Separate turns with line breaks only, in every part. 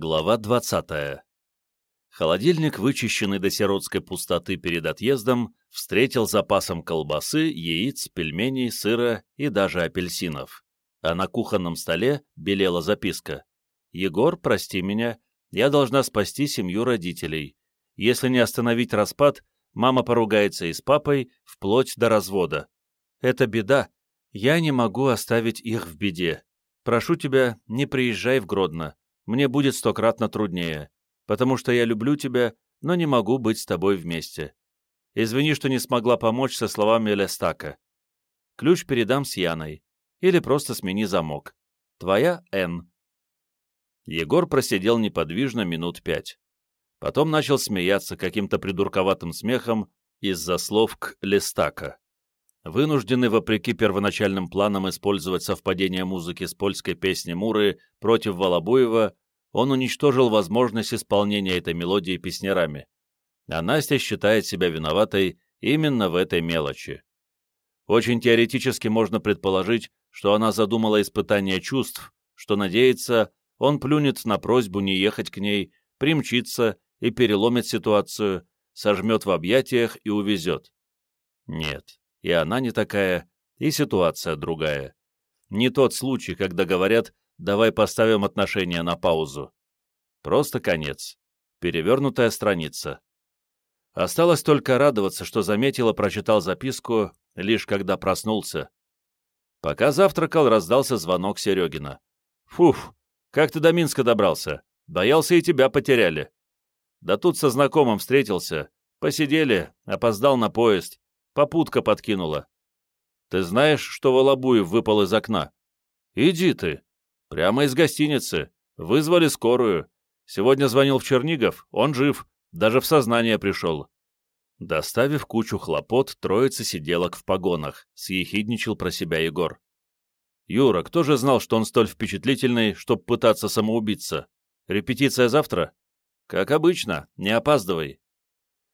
Глава 20. Холодильник, вычищенный до сиротской пустоты перед отъездом, встретил запасом колбасы, яиц, пельменей, сыра и даже апельсинов. А на кухонном столе белела записка. «Егор, прости меня, я должна спасти семью родителей. Если не остановить распад, мама поругается и с папой, вплоть до развода. Это беда. Я не могу оставить их в беде. Прошу тебя, не приезжай в Гродно. Мне будет стократно труднее, потому что я люблю тебя, но не могу быть с тобой вместе. Извини, что не смогла помочь со словами Лестака. Ключ передам с Яной. Или просто смени замок. Твоя Н. Егор просидел неподвижно минут пять. Потом начал смеяться каким-то придурковатым смехом из-за слов к Лестака. Вынужденный, вопреки первоначальным планам, использовать совпадение музыки с польской песней Муры против Волобуева, он уничтожил возможность исполнения этой мелодии песнярами. А Настя считает себя виноватой именно в этой мелочи. Очень теоретически можно предположить, что она задумала испытание чувств, что надеется, он плюнет на просьбу не ехать к ней, примчится и переломит ситуацию, сожмет в объятиях и увезет. Нет, и она не такая, и ситуация другая. Не тот случай, когда говорят «давай поставим отношения на паузу». Просто конец. Перевернутая страница. Осталось только радоваться, что заметил и прочитал записку, лишь когда проснулся. Пока завтракал, раздался звонок Серегина. «Фуф, как ты до Минска добрался? Боялся и тебя потеряли». «Да тут со знакомым встретился. Посидели, опоздал на поезд. Попутка подкинула. Ты знаешь, что Волобуев выпал из окна? Иди ты. Прямо из гостиницы. Вызвали скорую. Сегодня звонил в Чернигов, он жив, даже в сознание пришел. Доставив кучу хлопот, троица сиделок в погонах, съехидничал про себя Егор. Юра, кто же знал, что он столь впечатлительный, чтоб пытаться самоубиться? Репетиция завтра? Как обычно, не опаздывай.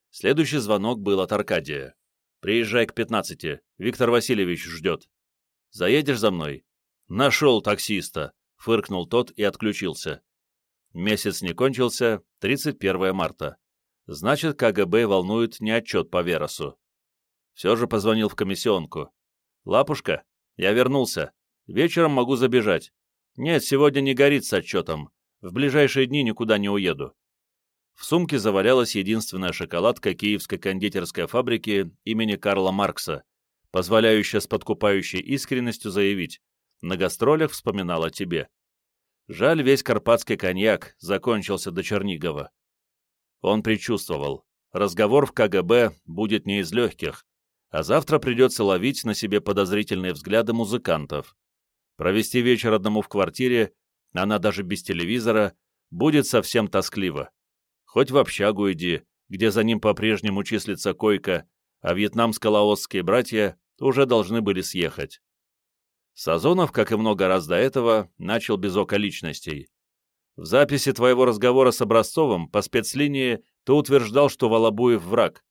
Следующий звонок был от Аркадия. Приезжай к пятнадцати. Виктор Васильевич ждет. Заедешь за мной? Нашел таксиста, фыркнул тот и отключился. Месяц не кончился, 31 марта. Значит, КГБ волнует не отчет по Веросу. Все же позвонил в комиссионку. «Лапушка, я вернулся. Вечером могу забежать. Нет, сегодня не горит с отчетом. В ближайшие дни никуда не уеду. В сумке завалялась единственная шоколадка киевской кондитерской фабрики имени Карла Маркса, позволяющая с подкупающей искренностью заявить «На гастролях вспоминал о тебе». Жаль, весь карпатский коньяк закончился до Чернигова. Он предчувствовал, разговор в КГБ будет не из легких, а завтра придется ловить на себе подозрительные взгляды музыкантов. Провести вечер одному в квартире, она даже без телевизора, будет совсем тоскливо. Хоть в общагу иди, где за ним по-прежнему числится койка, а вьетнамско-лаосские братья уже должны были съехать. Сазонов, как и много раз до этого, начал без околичностей. В записи твоего разговора с Образцовым по спецлинии ты утверждал, что Волобуев враг,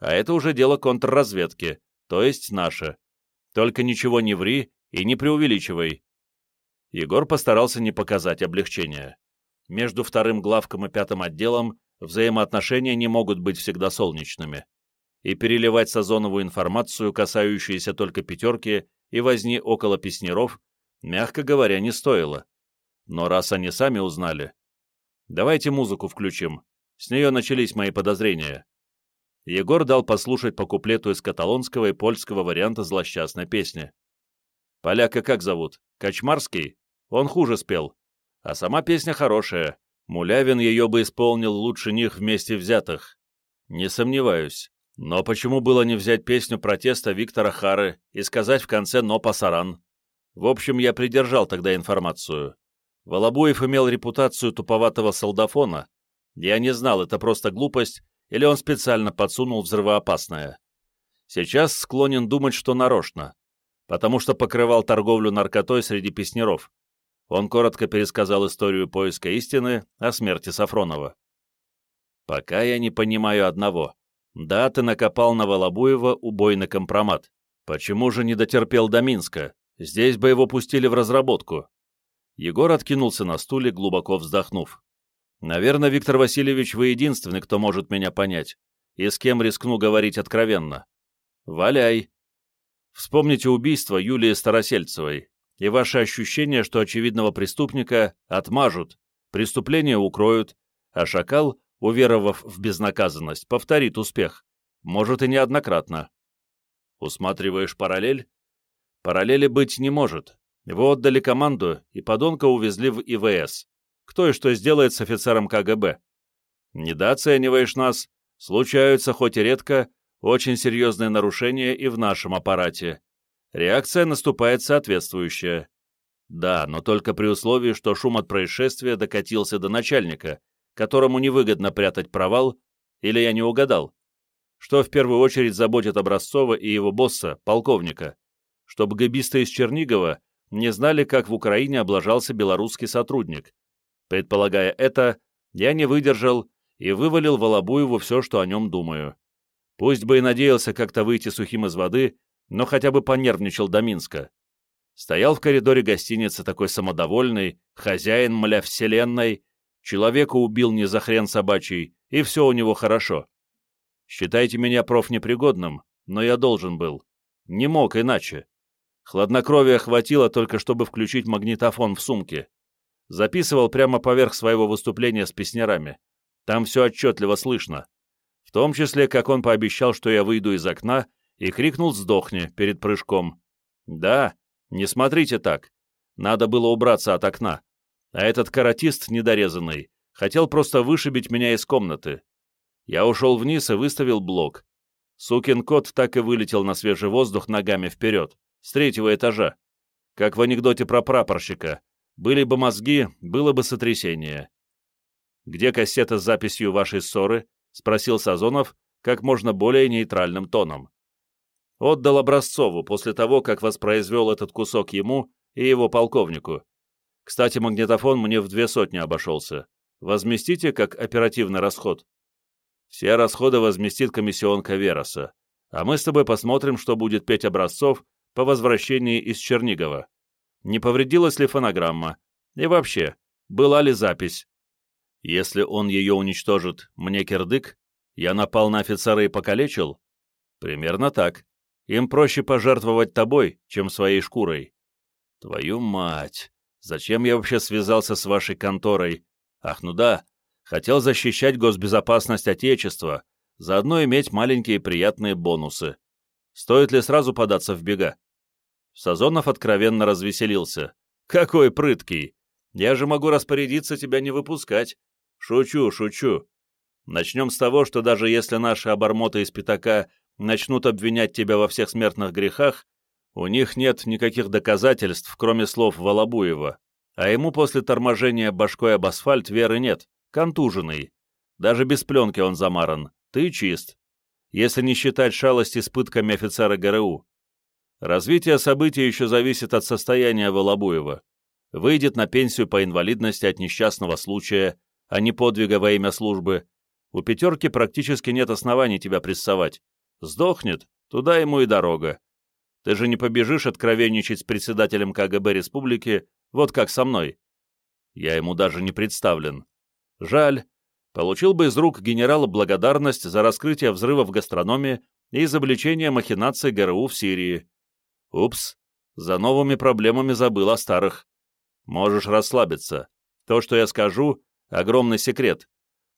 а это уже дело контрразведки, то есть наше. Только ничего не ври и не преувеличивай. Егор постарался не показать облегчения. Между вторым главком и пятым отделом взаимоотношения не могут быть всегда солнечными. И переливать Сазонову информацию, касающуюся только пятерки и возни около песнеров, мягко говоря, не стоило. Но раз они сами узнали... Давайте музыку включим. С нее начались мои подозрения. Егор дал послушать по куплету из каталонского и польского варианта злосчастной песни. Поляка как зовут? Качмарский? Он хуже спел. А сама песня хорошая, Мулявин ее бы исполнил лучше них вместе взятых. Не сомневаюсь. Но почему было не взять песню протеста Виктора Хары и сказать в конце «но пасаран»? В общем, я придержал тогда информацию. Волобуев имел репутацию туповатого солдафона. Я не знал, это просто глупость, или он специально подсунул взрывоопасное. Сейчас склонен думать, что нарочно, потому что покрывал торговлю наркотой среди песнеров. Он коротко пересказал историю поиска истины о смерти Сафронова. «Пока я не понимаю одного. Да, ты накопал на Волобуева убойный компромат. Почему же не дотерпел до Минска? Здесь бы его пустили в разработку». Егор откинулся на стуле, глубоко вздохнув. Наверное, Виктор Васильевич, вы единственный, кто может меня понять, и с кем рискну говорить откровенно. Валяй. Вспомните убийство Юлии Старосельцевой и ваше ощущение, что очевидного преступника отмажут, преступление укроют, а шакал, уверовав в безнаказанность, повторит успех, может и неоднократно. Усматриваешь параллель? Параллели быть не может. Вы отдали команду, и подонка увезли в ИВС. Кто и что сделает с офицером КГБ? Недооцениваешь нас. Случаются, хоть и редко, очень серьезные нарушения и в нашем аппарате. Реакция наступает соответствующая. Да, но только при условии, что шум от происшествия докатился до начальника, которому невыгодно прятать провал, или я не угадал? Что в первую очередь заботит Образцова и его босса, полковника? Чтобы габисты из Чернигова не знали, как в Украине облажался белорусский сотрудник. Предполагая это, я не выдержал и вывалил Волобуеву все, что о нем думаю. Пусть бы и надеялся как-то выйти сухим из воды, но хотя бы понервничал до Минска. Стоял в коридоре гостиницы такой самодовольный, хозяин, мля, вселенной, человека убил не за хрен собачий, и все у него хорошо. Считайте меня профнепригодным, но я должен был. Не мог иначе. Хладнокровия хватило только, чтобы включить магнитофон в сумке. Записывал прямо поверх своего выступления с песнярами. Там все отчетливо слышно. В том числе, как он пообещал, что я выйду из окна, и крикнул «Сдохни!» перед прыжком. Да, не смотрите так. Надо было убраться от окна. А этот каратист недорезанный хотел просто вышибить меня из комнаты. Я ушел вниз и выставил блок. Сукин кот так и вылетел на свежий воздух ногами вперед, с третьего этажа. Как в анекдоте про прапорщика. Были бы мозги, было бы сотрясение. «Где кассета с записью вашей ссоры?» — спросил Сазонов как можно более нейтральным тоном. Отдал Образцову после того, как воспроизвел этот кусок ему и его полковнику. Кстати, магнитофон мне в две сотни обошелся. Возместите как оперативный расход. Все расходы возместит комиссионка Вероса, а мы с тобой посмотрим, что будет петь образцов по возвращении из Чернигова. Не повредилась ли фонограмма? И вообще, была ли запись? Если он ее уничтожит, мне кирдык? Я напал на офицера и покалечил? Примерно так. Им проще пожертвовать тобой, чем своей шкурой. Твою мать! Зачем я вообще связался с вашей конторой? Ах, ну да, Хотел защищать госбезопасность Отечества, заодно иметь маленькие приятные бонусы. Стоит ли сразу податься в бега? Сазонов откровенно развеселился. «Какой прыткий! Я же могу распорядиться тебя не выпускать. Шучу, шучу. Начнем с того, что даже если наши обормоты из пятака начнут обвинять тебя во всех смертных грехах, у них нет никаких доказательств, кроме слов Волобуева, а ему после торможения башкой об асфальт веры нет контуженный. Даже без пленки он замаран. Ты чист. Если не считать шалости с пытками офицера ГРУ. Развитие событий еще зависит от состояния Волобуева. Выйдет на пенсию по инвалидности от несчастного случая, а не подвига во имя службы. У пятерки практически нет оснований тебя прессовать. Сдохнет, туда ему и дорога. Ты же не побежишь откровенничать с председателем КГБ республики, вот как со мной. Я ему даже не представлен. Жаль. Получил бы из рук генерала благодарность за раскрытие взрыва в гастрономе и изобличение махинаций ГРУ в Сирии. Упс, за новыми проблемами забыл о старых. Можешь расслабиться. То, что я скажу, — огромный секрет.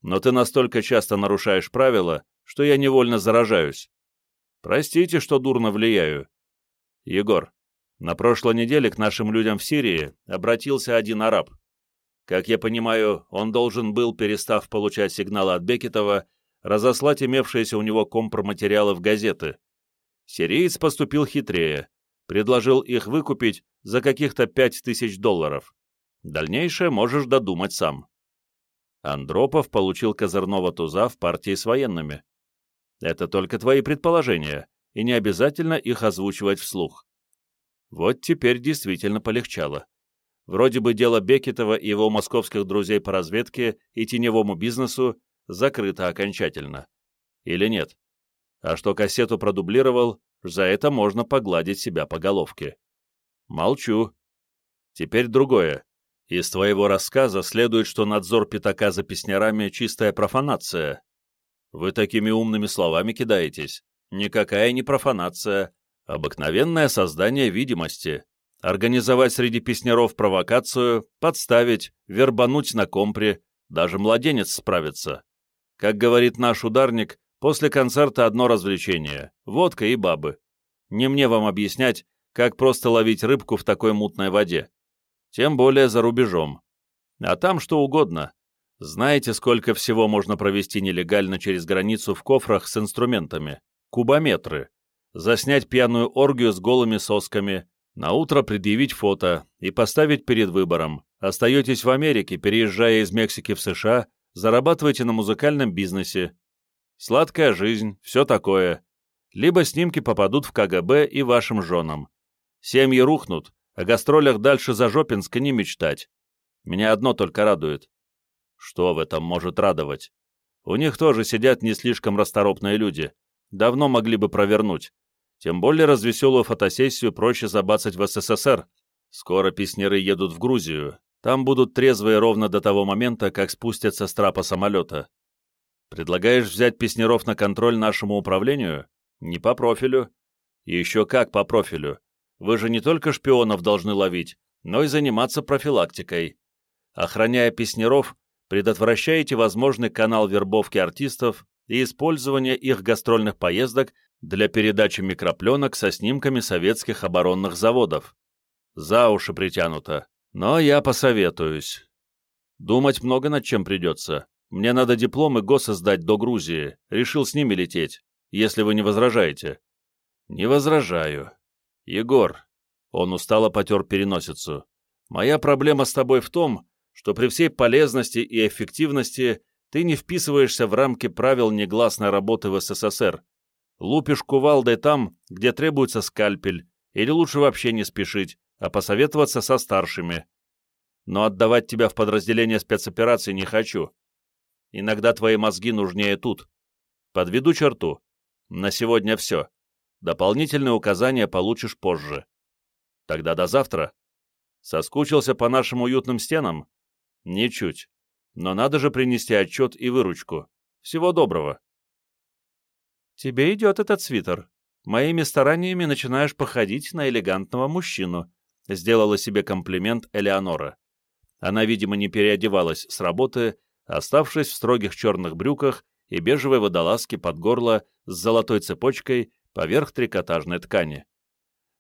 Но ты настолько часто нарушаешь правила, что я невольно заражаюсь. Простите, что дурно влияю. Егор, на прошлой неделе к нашим людям в Сирии обратился один араб. Как я понимаю, он должен был, перестав получать сигналы от Бекетова, разослать имевшиеся у него компроматериалы в газеты. Сириец поступил хитрее, предложил их выкупить за каких-то пять тысяч долларов. Дальнейшее можешь додумать сам. Андропов получил козырного туза в партии с военными. Это только твои предположения, и не обязательно их озвучивать вслух. Вот теперь действительно полегчало. Вроде бы дело Бекетова и его московских друзей по разведке и теневому бизнесу закрыто окончательно. Или нет? А что кассету продублировал, за это можно погладить себя по головке. Молчу. Теперь другое. Из твоего рассказа следует, что надзор пятака за песнярами — чистая профанация. Вы такими умными словами кидаетесь. Никакая не профанация. Обыкновенное создание видимости. Организовать среди песняров провокацию, подставить, вербануть на компре. Даже младенец справится. Как говорит наш ударник, после концерта одно развлечение — водка и бабы. Не мне вам объяснять, как просто ловить рыбку в такой мутной воде тем более за рубежом. А там что угодно. Знаете, сколько всего можно провести нелегально через границу в кофрах с инструментами? Кубометры. Заснять пьяную оргию с голыми сосками, на утро предъявить фото и поставить перед выбором. Остаетесь в Америке, переезжая из Мексики в США, зарабатываете на музыкальном бизнесе. Сладкая жизнь, все такое. Либо снимки попадут в КГБ и вашим женам. Семьи рухнут, о гастролях дальше за Жопинска не мечтать. Меня одно только радует. Что в этом может радовать? У них тоже сидят не слишком расторопные люди. Давно могли бы провернуть. Тем более развеселую фотосессию проще забацать в СССР. Скоро песнеры едут в Грузию. Там будут трезвые ровно до того момента, как спустятся с трапа самолета. Предлагаешь взять песнеров на контроль нашему управлению? Не по профилю. еще как по профилю. Вы же не только шпионов должны ловить, но и заниматься профилактикой. Охраняя песнеров, предотвращаете возможный канал вербовки артистов и использование их гастрольных поездок для передачи микропленок со снимками советских оборонных заводов. За уши притянуто. Но я посоветуюсь. Думать много над чем придется. Мне надо дипломы ГОСа сдать до Грузии. Решил с ними лететь, если вы не возражаете. Не возражаю. «Егор», — он устало потер переносицу, — «моя проблема с тобой в том, что при всей полезности и эффективности ты не вписываешься в рамки правил негласной работы в СССР. Лупишь кувалдой там, где требуется скальпель, или лучше вообще не спешить, а посоветоваться со старшими. Но отдавать тебя в подразделение спецопераций не хочу. Иногда твои мозги нужнее тут. Подведу черту. На сегодня все. Дополнительные указания получишь позже. Тогда до завтра. Соскучился по нашим уютным стенам? Ничуть. Но надо же принести отчет и выручку. Всего доброго. Тебе идет этот свитер. Моими стараниями начинаешь походить на элегантного мужчину, сделала себе комплимент Элеонора. Она, видимо, не переодевалась с работы, оставшись в строгих черных брюках и бежевой водолазке под горло с золотой цепочкой поверх трикотажной ткани.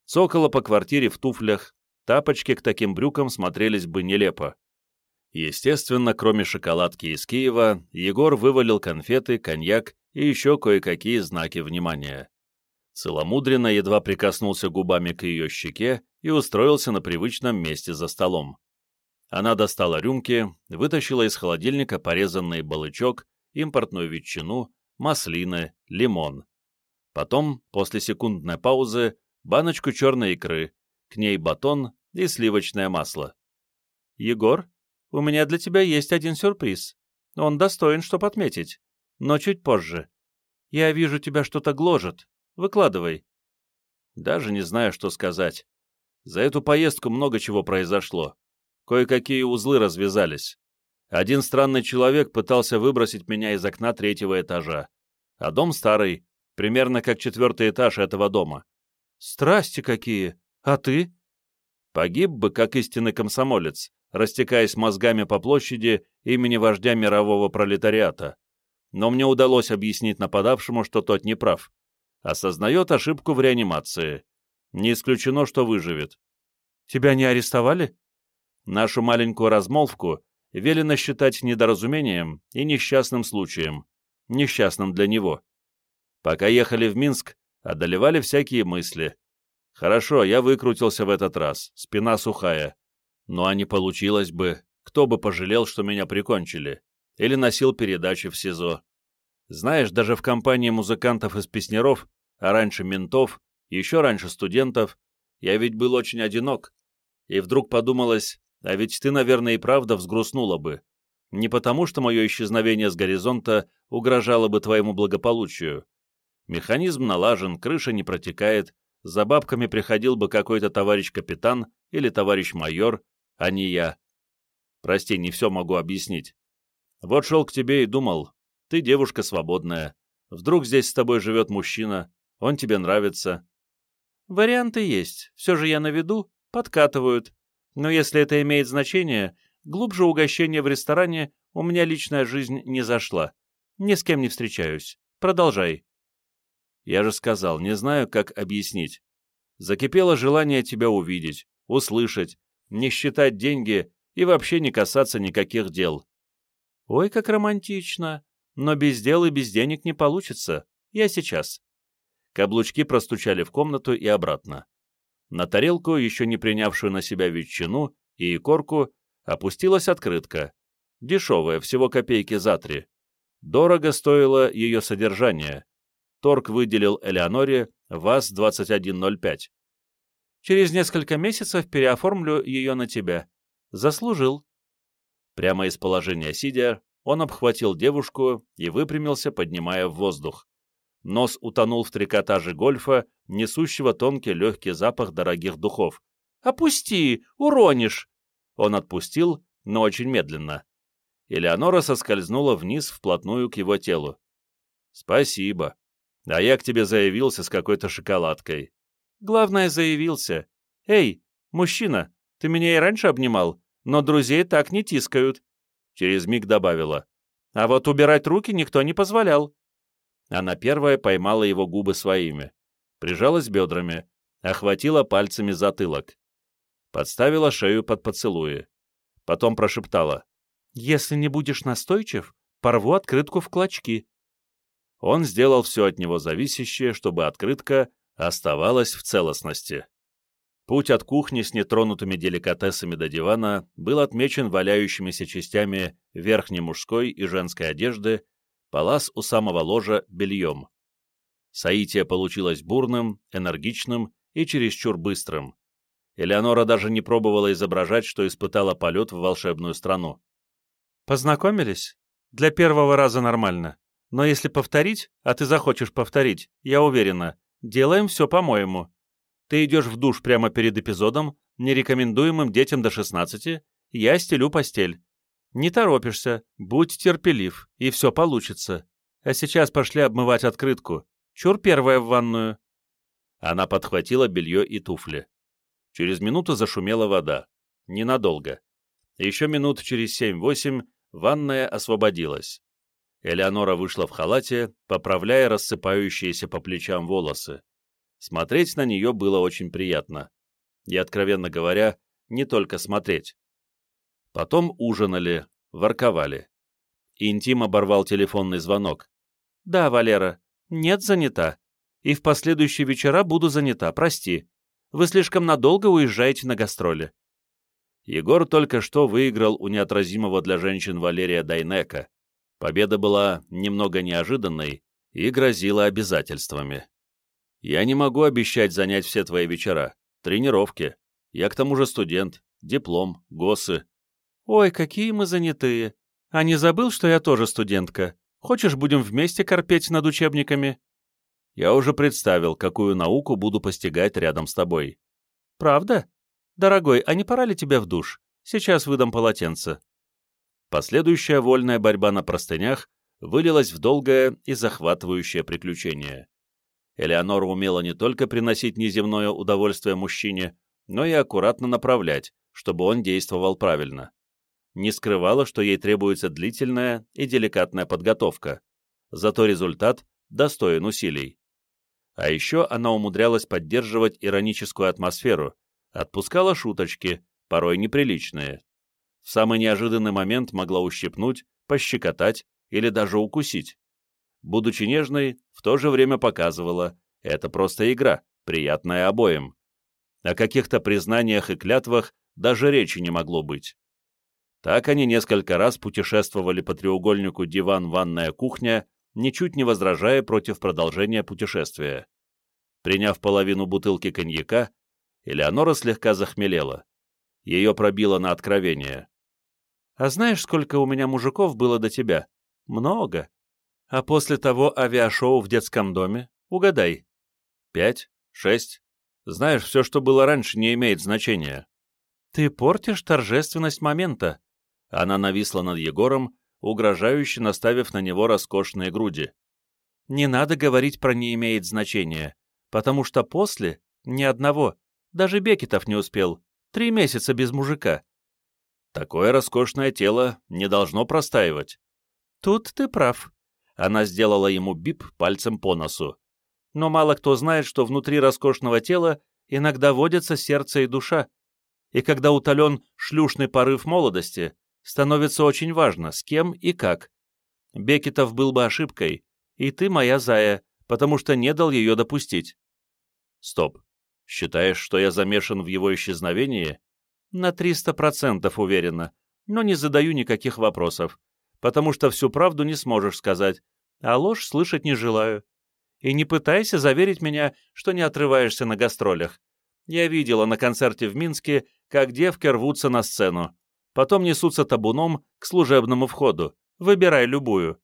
Цокола по квартире в туфлях, тапочки к таким брюкам смотрелись бы нелепо. Естественно, кроме шоколадки из Киева, Егор вывалил конфеты, коньяк и еще кое-какие знаки внимания. Целомудренно едва прикоснулся губами к ее щеке и устроился на привычном месте за столом. Она достала рюмки, вытащила из холодильника порезанный балычок, импортную ветчину, маслины, лимон. Потом, после секундной паузы, баночку черной икры, к ней батон и сливочное масло. «Егор, у меня для тебя есть один сюрприз. Он достоин, чтоб отметить. Но чуть позже. Я вижу, тебя что-то гложет. Выкладывай». Даже не знаю, что сказать. За эту поездку много чего произошло. Кое-какие узлы развязались. Один странный человек пытался выбросить меня из окна третьего этажа. А дом старый, примерно как четвертый этаж этого дома. Страсти какие! А ты? Погиб бы, как истинный комсомолец, растекаясь мозгами по площади имени вождя мирового пролетариата. Но мне удалось объяснить нападавшему, что тот не прав. Осознает ошибку в реанимации. Не исключено, что выживет. Тебя не арестовали? Нашу маленькую размолвку велено считать недоразумением и несчастным случаем. Несчастным для него. Пока ехали в Минск, одолевали всякие мысли. Хорошо, я выкрутился в этот раз, спина сухая. Ну а не получилось бы, кто бы пожалел, что меня прикончили. Или носил передачи в СИЗО. Знаешь, даже в компании музыкантов из песнеров, а раньше ментов, еще раньше студентов, я ведь был очень одинок. И вдруг подумалось, а ведь ты, наверное, и правда взгрустнула бы. Не потому, что мое исчезновение с горизонта угрожало бы твоему благополучию, Механизм налажен, крыша не протекает, за бабками приходил бы какой-то товарищ капитан или товарищ майор, а не я. Прости, не все могу объяснить. Вот шел к тебе и думал, ты девушка свободная. Вдруг здесь с тобой живет мужчина, он тебе нравится.
Варианты есть, все же я на виду, подкатывают. Но если это имеет значение, глубже угощения в ресторане у меня личная жизнь не зашла. Ни с кем не встречаюсь. Продолжай.
Я же сказал, не знаю, как объяснить. Закипело желание тебя увидеть, услышать, не считать деньги и вообще не касаться никаких дел.
Ой, как романтично. Но без дел и без денег не получится. Я сейчас.
Каблучки простучали в комнату и обратно. На тарелку, еще не принявшую на себя ветчину и икорку, опустилась открытка. Дешевая, всего копейки за три. Дорого стоило ее содержание. Торг выделил Элеоноре ВАЗ-2105.
Через несколько месяцев переоформлю ее на тебя. Заслужил.
Прямо из положения сидя, он обхватил девушку и выпрямился, поднимая в воздух. Нос утонул в трикотаже гольфа, несущего тонкий легкий запах дорогих духов.
«Опусти! Уронишь!»
Он отпустил, но очень медленно. Элеонора соскользнула вниз вплотную к его телу. «Спасибо. А я к тебе заявился с какой-то шоколадкой».
«Главное, заявился. Эй, мужчина, ты меня и раньше обнимал, но друзей так не тискают».
Через миг добавила.
«А вот убирать руки никто не позволял».
Она первая поймала его губы своими, прижалась бедрами, охватила пальцами затылок. Подставила шею под поцелуи. Потом прошептала.
«Если не будешь настойчив, порву открытку в клочки».
Он сделал все от него зависящее, чтобы открытка оставалась в целостности. Путь от кухни с нетронутыми деликатесами до дивана был отмечен валяющимися частями верхней мужской и женской одежды палас у самого ложа бельем. Саития получилось бурным, энергичным и чересчур быстрым. Элеонора даже не пробовала изображать, что испытала полет в волшебную страну.
«Познакомились? Для первого раза нормально. Но если повторить, а ты захочешь повторить, я уверена, делаем все по-моему. Ты идешь в душ прямо перед эпизодом, нерекомендуемым детям до 16, я стелю постель. Не торопишься, будь терпелив, и все получится. А сейчас пошли обмывать открытку. Чур первая в ванную».
Она подхватила белье и туфли. Через минуту зашумела вода. Ненадолго. Еще минут через семь-восемь ванная освободилась. Элеонора вышла в халате, поправляя рассыпающиеся по плечам волосы. Смотреть на нее было очень приятно. И, откровенно говоря, не только смотреть. Потом ужинали, ворковали. Интим оборвал телефонный звонок.
«Да, Валера, нет, занята. И в последующие вечера буду занята, прости. Вы слишком надолго уезжаете на гастроли».
Егор только что выиграл у неотразимого для женщин Валерия Дайнека. Победа была немного неожиданной и грозила обязательствами. «Я не могу обещать занять все твои вечера. Тренировки. Я к тому же студент. Диплом, ГОСы.
«Ой, какие мы занятые! А не забыл, что я тоже студентка? Хочешь, будем вместе корпеть над учебниками?»
«Я уже представил, какую науку буду постигать рядом с тобой».
«Правда? Дорогой, а не пора ли тебе в душ? Сейчас выдам полотенце».
Последующая вольная борьба на простынях вылилась в долгое и захватывающее приключение. Элеонора умела не только приносить неземное удовольствие мужчине, но и аккуратно направлять, чтобы он действовал правильно не скрывала, что ей требуется длительная и деликатная подготовка, зато результат достоин усилий. А еще она умудрялась поддерживать ироническую атмосферу, отпускала шуточки, порой неприличные. В самый неожиданный момент могла ущипнуть, пощекотать или даже укусить. Будучи нежной, в то же время показывала, это просто игра, приятная обоим. О каких-то признаниях и клятвах даже речи не могло быть. Так они несколько раз путешествовали по треугольнику диван-ванная кухня, ничуть не возражая против продолжения путешествия. Приняв половину бутылки коньяка, Элеонора слегка захмелела. Ее пробило на откровение.
«А знаешь, сколько у меня мужиков было до тебя? Много. А после того авиашоу в детском доме? Угадай».
«Пять? Шесть? Знаешь, все, что было раньше, не имеет значения».
«Ты портишь торжественность момента.
Она нависла над Егором, угрожающе наставив на него роскошные груди.
«Не надо говорить про «не имеет значения», потому что после ни одного, даже Бекетов не успел, три месяца без мужика».
«Такое роскошное тело не должно простаивать».
«Тут ты прав».
Она сделала ему бип пальцем по носу.
«Но мало кто знает, что внутри роскошного тела иногда водятся сердце и душа. И когда утолен шлюшный порыв молодости, становится очень важно, с кем и как. Бекетов был бы ошибкой, и ты моя зая, потому что не дал ее допустить.
Стоп. Считаешь, что я замешан в его исчезновении?
На триста процентов уверена, но не задаю никаких вопросов, потому что всю правду не сможешь сказать, а ложь слышать не желаю. И не пытайся заверить меня, что не отрываешься на гастролях. Я видела на концерте в Минске, как девки рвутся на сцену потом несутся табуном к служебному входу. Выбирай любую.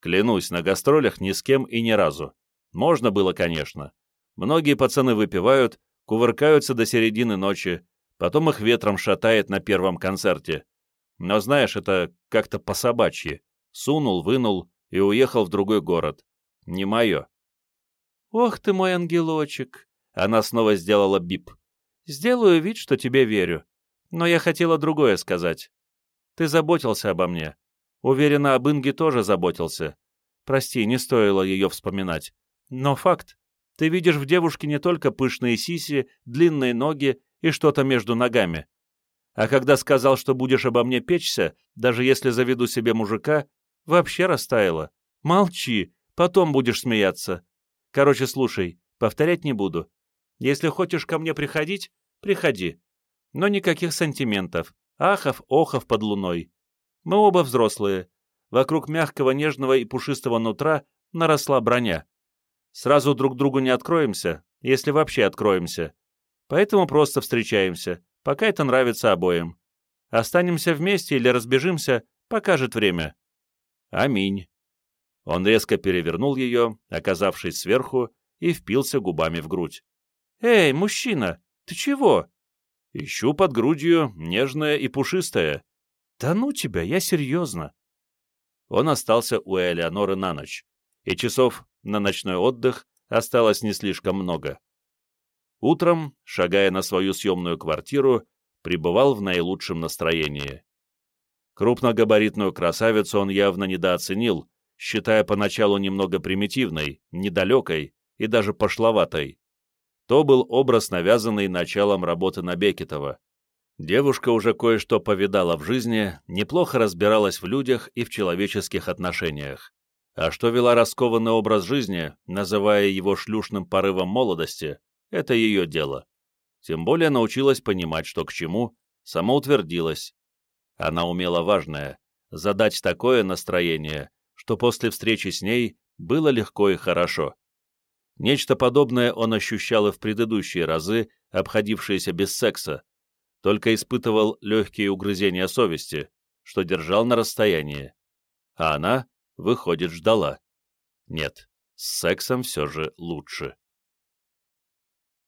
Клянусь, на гастролях ни с кем и ни разу. Можно было, конечно. Многие пацаны выпивают, кувыркаются до середины ночи, потом их ветром шатает на первом концерте. Но знаешь, это как-то по-собачьи. Сунул, вынул и уехал в другой город. Не мое.
«Ох ты мой ангелочек!» Она снова сделала бип. «Сделаю вид, что тебе верю. Но я хотела другое сказать. Ты заботился обо мне. Уверена, об Инге тоже заботился. Прости, не стоило ее вспоминать. Но факт. Ты видишь в девушке не только пышные сиси, длинные ноги и что-то между ногами. А когда сказал, что будешь обо мне печься, даже если заведу себе мужика, вообще растаяла. Молчи, потом будешь смеяться. Короче, слушай, повторять не буду. Если хочешь ко мне приходить, приходи но никаких сантиментов, ахов, охов под луной. Мы оба взрослые. Вокруг мягкого, нежного и пушистого нутра наросла броня. Сразу друг другу не откроемся, если вообще откроемся. Поэтому просто встречаемся, пока это нравится обоим. Останемся вместе или разбежимся, покажет время.
Аминь. Он резко перевернул ее, оказавшись сверху, и впился губами в грудь.
«Эй, мужчина, ты чего?»
Ищу под грудью нежное и пушистое.
Да ну тебя, я серьезно.
Он остался у Элеоноры на ночь, и часов на ночной отдых осталось не слишком много. Утром, шагая на свою съемную квартиру, пребывал в наилучшем настроении. Крупногабаритную красавицу он явно недооценил, считая поначалу немного примитивной, недалекой и даже пошловатой. То был образ, навязанный началом работы на Бекетова. Девушка уже кое-что повидала в жизни, неплохо разбиралась в людях и в человеческих отношениях. А что вела раскованный образ жизни, называя его шлюшным порывом молодости, это ее дело. Тем более научилась понимать, что к чему, самоутвердилась. Она умела важное — задать такое настроение, что после встречи с ней было легко и хорошо. Нечто подобное он ощущал и в предыдущие разы, обходившиеся без секса, только испытывал легкие угрызения совести, что держал на расстоянии. А она, выходит, ждала. Нет, с сексом все же лучше.